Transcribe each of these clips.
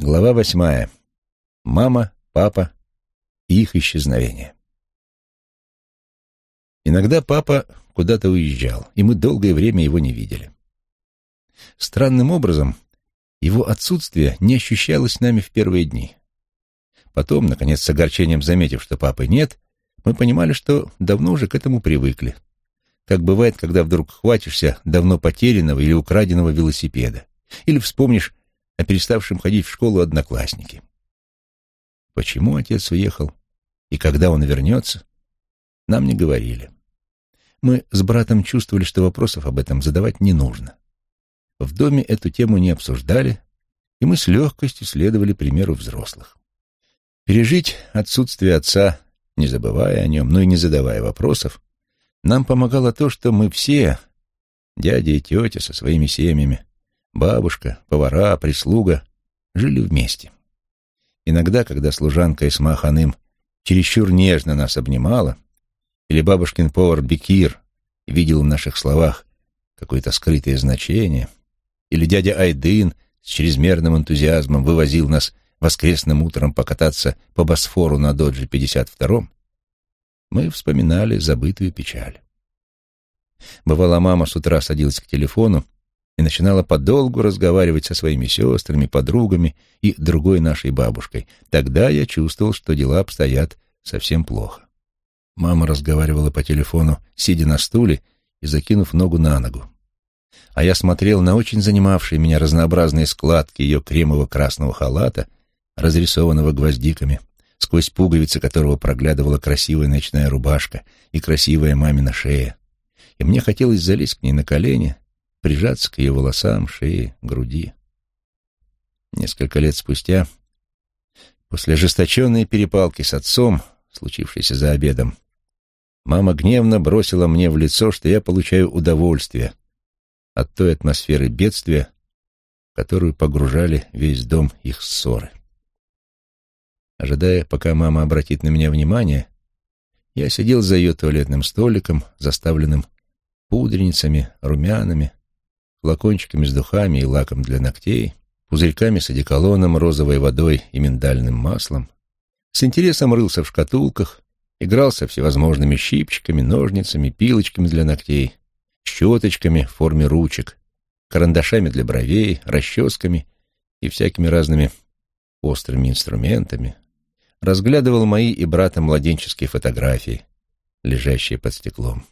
Глава восьмая. Мама, папа и их исчезновение. Иногда папа куда-то уезжал, и мы долгое время его не видели. Странным образом, его отсутствие не ощущалось нами в первые дни. Потом, наконец, с огорчением заметив, что папы нет, мы понимали, что давно уже к этому привыкли. Как бывает, когда вдруг хватишься давно потерянного или украденного велосипеда, или вспомнишь о переставшем ходить в школу однокласснике. Почему отец уехал и когда он вернется, нам не говорили. Мы с братом чувствовали, что вопросов об этом задавать не нужно. В доме эту тему не обсуждали, и мы с легкостью следовали примеру взрослых. Пережить отсутствие отца, не забывая о нем, но и не задавая вопросов, нам помогало то, что мы все, дядя и тетя со своими семьями, бабушка, повара, прислуга, жили вместе. Иногда, когда служанка Исма Ханым чересчур нежно нас обнимала, или бабушкин повар Бекир видел в наших словах какое-то скрытое значение, или дядя Айдын с чрезмерным энтузиазмом вывозил нас воскресным утром покататься по Босфору на Додже 52-м, мы вспоминали забытую печаль. Бывало, мама с утра садилась к телефону и начинала подолгу разговаривать со своими сестрами, подругами и другой нашей бабушкой. Тогда я чувствовал, что дела обстоят совсем плохо. Мама разговаривала по телефону, сидя на стуле и закинув ногу на ногу. А я смотрел на очень занимавшие меня разнообразные складки ее кремово-красного халата, разрисованного гвоздиками, сквозь пуговицы которого проглядывала красивая ночная рубашка и красивая мамина шея. И мне хотелось залезть к ней на колени прижаться к ее волосам, шее, груди. Несколько лет спустя, после ожесточенной перепалки с отцом, случившейся за обедом, мама гневно бросила мне в лицо, что я получаю удовольствие от той атмосферы бедствия, которую погружали весь дом их ссоры. Ожидая, пока мама обратит на меня внимание, я сидел за ее туалетным столиком, заставленным пудреницами, румянами, флакончиками с духами и лаком для ногтей, пузырьками с одеколоном, розовой водой и миндальным маслом, с интересом рылся в шкатулках, играл со всевозможными щипчиками, ножницами, пилочками для ногтей, щеточками в форме ручек, карандашами для бровей, расческами и всякими разными острыми инструментами, разглядывал мои и брата младенческие фотографии, лежащие под стеклом.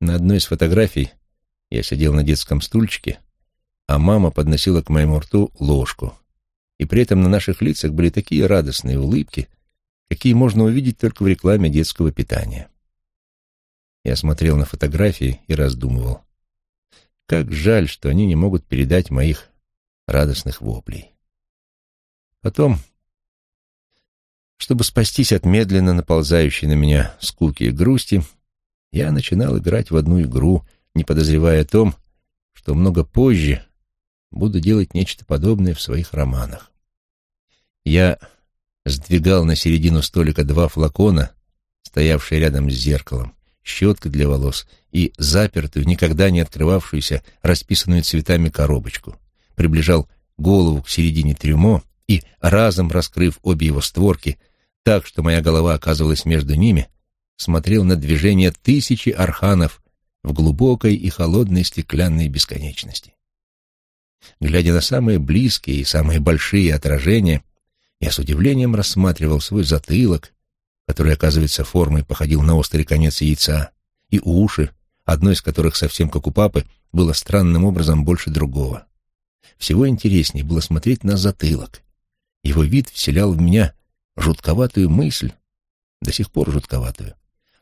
На одной из фотографий я сидел на детском стульчике, а мама подносила к моему рту ложку. И при этом на наших лицах были такие радостные улыбки, какие можно увидеть только в рекламе детского питания. Я смотрел на фотографии и раздумывал. Как жаль, что они не могут передать моих радостных воплей. Потом, чтобы спастись от медленно наползающей на меня скуки и грусти, я начинал играть в одну игру — не подозревая о том, что много позже буду делать нечто подобное в своих романах. Я сдвигал на середину столика два флакона, стоявшие рядом с зеркалом, щетка для волос и запертую, никогда не открывавшуюся, расписанную цветами коробочку, приближал голову к середине трюмо и, разом раскрыв обе его створки, так, что моя голова оказывалась между ними, смотрел на движение тысячи арханов в глубокой и холодной стеклянной бесконечности. Глядя на самые близкие и самые большие отражения, я с удивлением рассматривал свой затылок, который, оказывается, формой походил на острый конец яйца, и уши, одно из которых совсем как у папы, было странным образом больше другого. Всего интереснее было смотреть на затылок. Его вид вселял в меня жутковатую мысль, до сих пор жутковатую,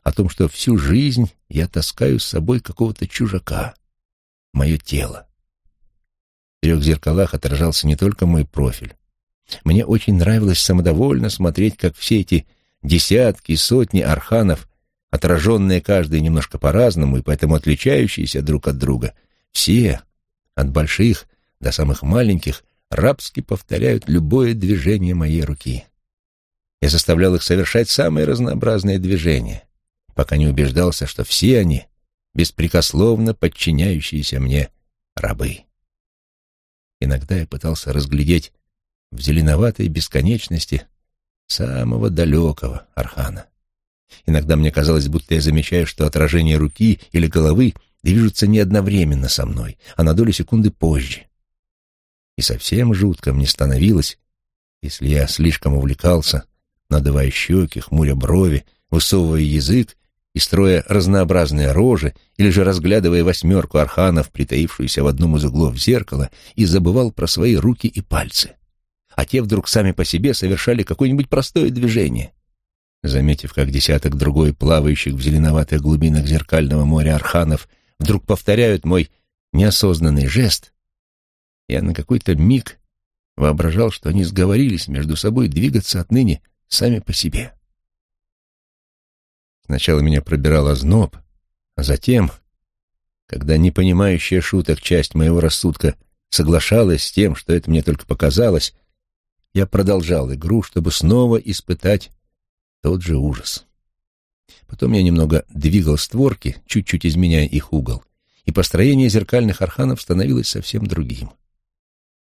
о том, что всю жизнь я таскаю с собой какого-то чужака, мое тело. В трех зеркалах отражался не только мой профиль. Мне очень нравилось самодовольно смотреть, как все эти десятки, сотни арханов, отраженные каждый немножко по-разному и поэтому отличающиеся друг от друга, все, от больших до самых маленьких, рабски повторяют любое движение моей руки. Я заставлял их совершать самые разнообразные движения, пока не убеждался, что все они беспрекословно подчиняющиеся мне рабы. Иногда я пытался разглядеть в зеленоватой бесконечности самого далекого архана. Иногда мне казалось, будто я замечаю, что отражение руки или головы движутся не одновременно со мной, а на долю секунды позже. И совсем жутко мне становилось, если я слишком увлекался, надувая щеки, хмуря брови, высовывая язык и строя разнообразные рожи, или же разглядывая восьмерку арханов, притаившуюся в одном из углов зеркала, и забывал про свои руки и пальцы. А те вдруг сами по себе совершали какое-нибудь простое движение. Заметив, как десяток другой плавающих в зеленоватых глубинах зеркального моря арханов вдруг повторяют мой неосознанный жест, я на какой-то миг воображал, что они сговорились между собой двигаться отныне сами по себе. Сначала меня пробирал озноб, а затем, когда непонимающая шуток часть моего рассудка соглашалась с тем, что это мне только показалось, я продолжал игру, чтобы снова испытать тот же ужас. Потом я немного двигал створки, чуть-чуть изменяя их угол, и построение зеркальных арханов становилось совсем другим.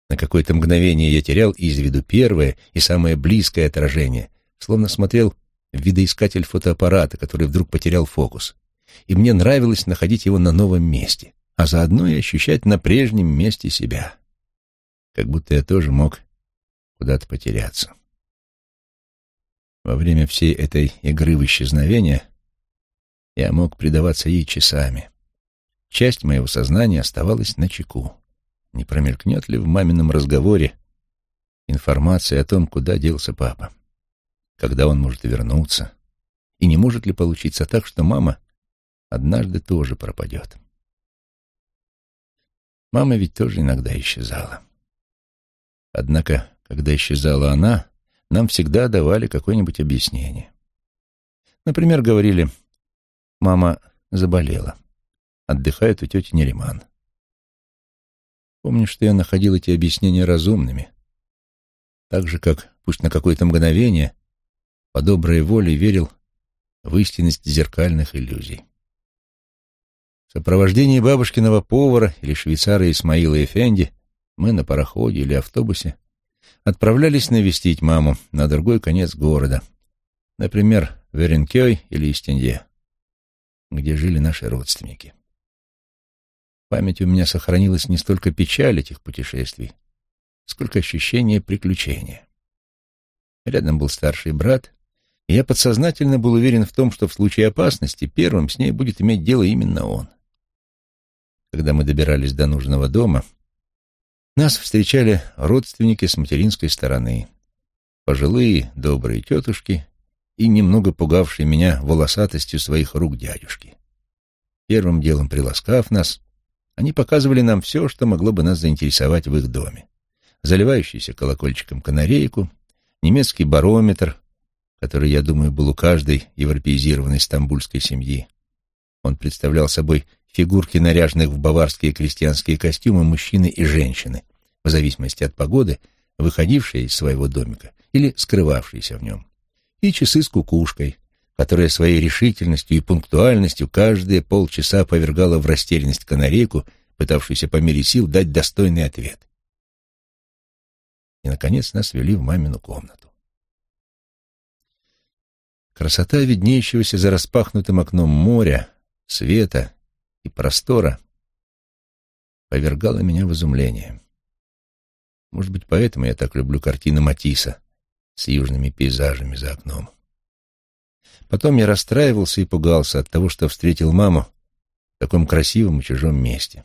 На какое-то мгновение я терял из виду первое и самое близкое отражение, словно смотрел видоискатель фотоаппарата, который вдруг потерял фокус. И мне нравилось находить его на новом месте, а заодно и ощущать на прежнем месте себя. Как будто я тоже мог куда-то потеряться. Во время всей этой игры в исчезновение я мог предаваться ей часами. Часть моего сознания оставалась на чеку. Не промелькнет ли в мамином разговоре информация о том, куда делся папа? Когда он может вернуться? И не может ли получиться так, что мама однажды тоже пропадет? Мама ведь тоже иногда исчезала. Однако, когда исчезала она, нам всегда давали какое-нибудь объяснение. Например, говорили, мама заболела, отдыхает у тети Нериман. Помню, что я находил эти объяснения разумными. Так же, как, пусть на какое-то мгновение, по доброй воле верил в истинность зеркальных иллюзий. В сопровождении бабушкиного повара или швейцара Исмаила Эфенди мы на пароходе или автобусе отправлялись навестить маму на другой конец города, например, в Эренкёй или Истенье, где жили наши родственники памяти у меня сохранилась не столько печаль этих путешествий, сколько ощущение приключения. Рядом был старший брат, я подсознательно был уверен в том, что в случае опасности первым с ней будет иметь дело именно он. Когда мы добирались до нужного дома, нас встречали родственники с материнской стороны, пожилые добрые тетушки и немного пугавшие меня волосатостью своих рук дядюшки. Первым делом приласкав нас, они показывали нам все, что могло бы нас заинтересовать в их доме. Заливающийся колокольчиком канарейку, немецкий барометр, который, я думаю, был у каждой европеизированной стамбульской семьи. Он представлял собой фигурки наряженных в баварские крестьянские костюмы мужчины и женщины, в зависимости от погоды, выходившие из своего домика или скрывавшиеся в нем, и часы с кукушкой, которая своей решительностью и пунктуальностью каждые полчаса повергала в растерянность канарейку, пытавшуюся по мере сил дать достойный ответ. И, наконец, нас вели в мамину комнату. Красота виднеющегося за распахнутым окном моря, света и простора повергала меня в изумление. Может быть, поэтому я так люблю картины Матисса с южными пейзажами за окном. Потом я расстраивался и пугался от того, что встретил маму в таком красивом и чужом месте.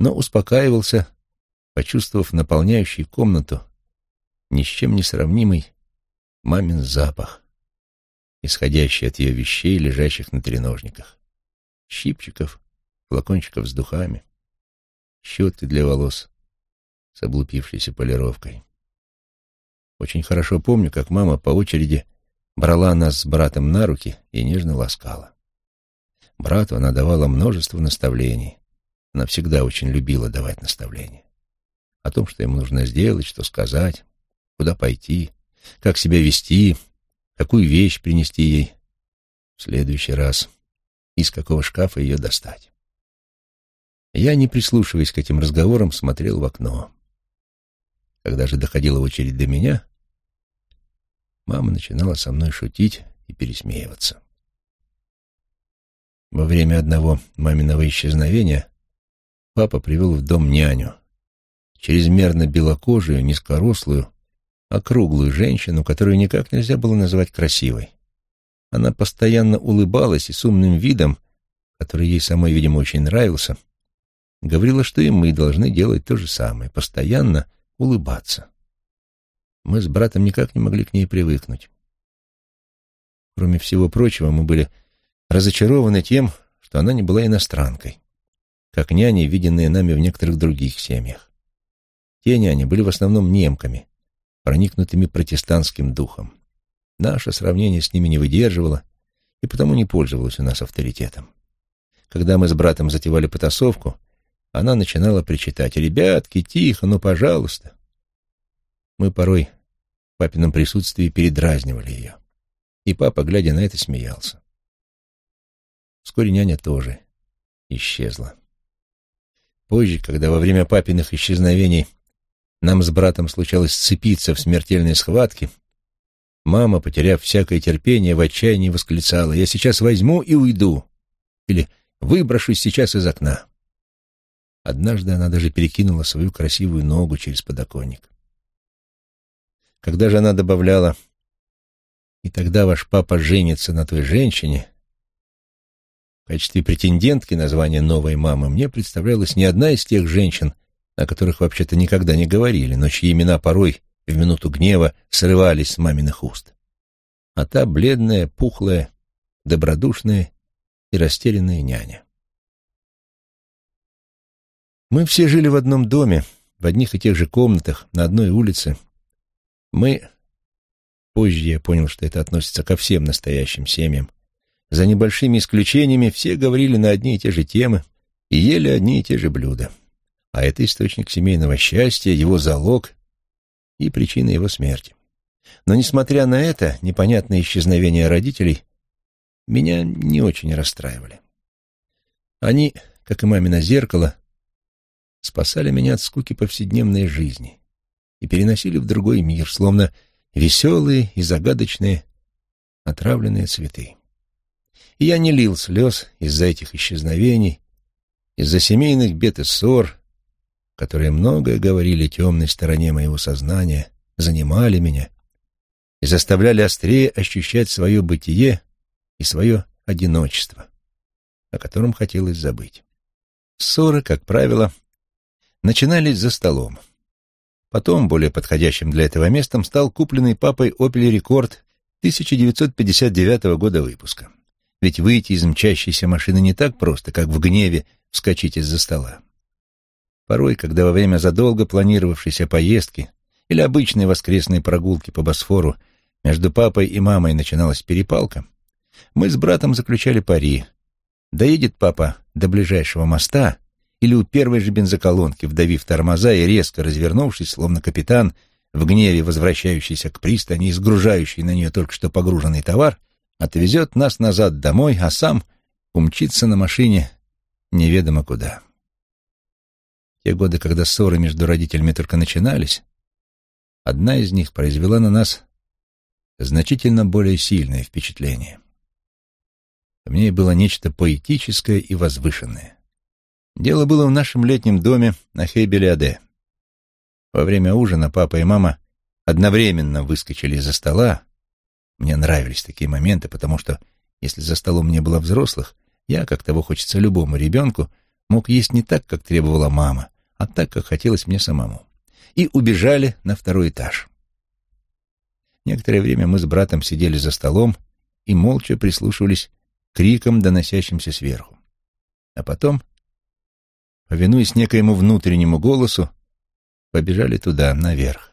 Но успокаивался, почувствовав наполняющий комнату ни с чем не сравнимый мамин запах, исходящий от ее вещей, лежащих на треножниках. Щипчиков, флакончиков с духами, щетки для волос с облупившейся полировкой. Очень хорошо помню, как мама по очереди брала нас с братом на руки и нежно ласкала. Брату она давала множество наставлений. Она всегда очень любила давать наставления. О том, что ему нужно сделать, что сказать, куда пойти, как себя вести, какую вещь принести ей в следующий раз, из какого шкафа ее достать. Я, не прислушиваясь к этим разговорам, смотрел в окно. Когда же доходила очередь до меня, мама начинала со мной шутить и пересмеиваться. Во время одного маминого исчезновения папа привел в дом няню, чрезмерно белокожую, низкорослую, округлую женщину, которую никак нельзя было назвать красивой. Она постоянно улыбалась и с умным видом, который ей самой, видимо, очень нравился, говорила, что и мы должны делать то же самое, постоянно улыбаться. Мы с братом никак не могли к ней привыкнуть. Кроме всего прочего, мы были разочарованы тем, что она не была иностранкой, как няни, виденные нами в некоторых других семьях. Те няни были в основном немками, проникнутыми протестантским духом. Наше сравнение с ними не выдерживало и потому не пользовалось у нас авторитетом. Когда мы с братом затевали потасовку, она начинала причитать «Ребятки, тихо, ну, пожалуйста». Мы порой в папином присутствии передразнивали ее, и папа, глядя на это, смеялся. Вскоре няня тоже исчезла. Позже, когда во время папиных исчезновений нам с братом случалось сцепиться в смертельной схватке, мама, потеряв всякое терпение, в отчаянии восклицала «Я сейчас возьму и уйду» или «Выброшусь сейчас из окна». Однажды она даже перекинула свою красивую ногу через подоконник. Когда же она добавляла «И тогда ваш папа женится на той женщине», в качестве претендентки на звание новой мамы мне представлялась не одна из тех женщин, о которых вообще-то никогда не говорили, но чьи имена порой в минуту гнева срывались с маминых уст. А та бледная, пухлая, добродушная и растерянная няня. Мы все жили в одном доме, в одних и тех же комнатах, на одной улице. Мы... Позже я понял, что это относится ко всем настоящим семьям. За небольшими исключениями все говорили на одни и те же темы и ели одни и те же блюда. А это источник семейного счастья, его залог и причина его смерти. Но, несмотря на это, непонятное исчезновение родителей меня не очень расстраивали. Они, как и мамино зеркало, спасали меня от скуки повседневной жизни и переносили в другой мир, словно веселые и загадочные отравленные цветы. И я не лил слез из-за этих исчезновений, из-за семейных бед и ссор, которые многое говорили темной стороне моего сознания, занимали меня и заставляли острее ощущать свое бытие и свое одиночество, о котором хотелось забыть. Ссоры, как правило, начинались за столом. Потом, более подходящим для этого местом, стал купленный папой Opel Rekord 1959 года выпуска. Ведь выйти из мчащейся машины не так просто, как в гневе вскочить из-за стола. Порой, когда во время задолго планировавшейся поездки или обычной воскресной прогулки по Босфору между папой и мамой начиналась перепалка, мы с братом заключали пари. Доедет папа до ближайшего моста или у первой же бензоколонки, вдавив тормоза и резко развернувшись, словно капитан, в гневе возвращающийся к пристани и сгружающий на нее только что погруженный товар, отвезет нас назад домой, а сам умчится на машине неведомо куда те годы, когда ссоры между родителями только начинались, одна из них произвела на нас значительно более сильное впечатление. В ней было нечто поэтическое и возвышенное. Дело было в нашем летнем доме на Хейбелиаде. Во время ужина папа и мама одновременно выскочили из-за стола. Мне нравились такие моменты, потому что, если за столом не было взрослых, я, как того хочется любому ребенку, мог есть не так, как требовала мама, а так, как хотелось мне самому, и убежали на второй этаж. Некоторое время мы с братом сидели за столом и молча прислушивались к крикам, доносящимся сверху. А потом, повинуясь некоему внутреннему голосу, побежали туда, наверх.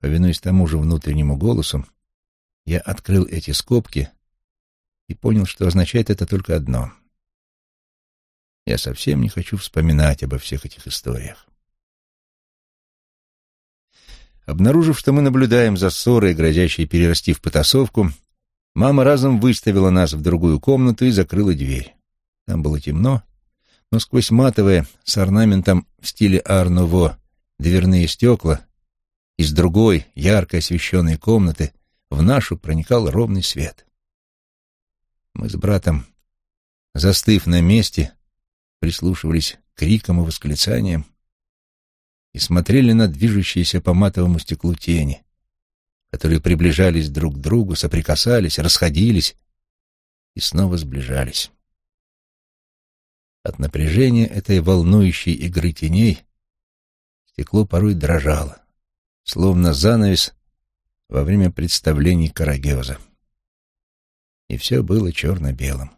Повинуясь тому же внутреннему голосу, я открыл эти скобки и понял, что означает это только одно — я совсем не хочу вспоминать обо всех этих историях. Обнаружив, что мы наблюдаем за ссорой, грозящей перерасти в потасовку, мама разом выставила нас в другую комнату и закрыла дверь. Там было темно, но сквозь матовое с орнаментом в стиле Арнуво дверные стекла, из другой, ярко освещенной комнаты в нашу проникал ровный свет. Мы с братом, застыв на месте, прислушивались к крикам и восклицаниям и смотрели на движущиеся по матовому стеклу тени, которые приближались друг к другу, соприкасались, расходились и снова сближались. От напряжения этой волнующей игры теней стекло порой дрожало, словно занавес во время представлений Карагеза. И все было черно-белым.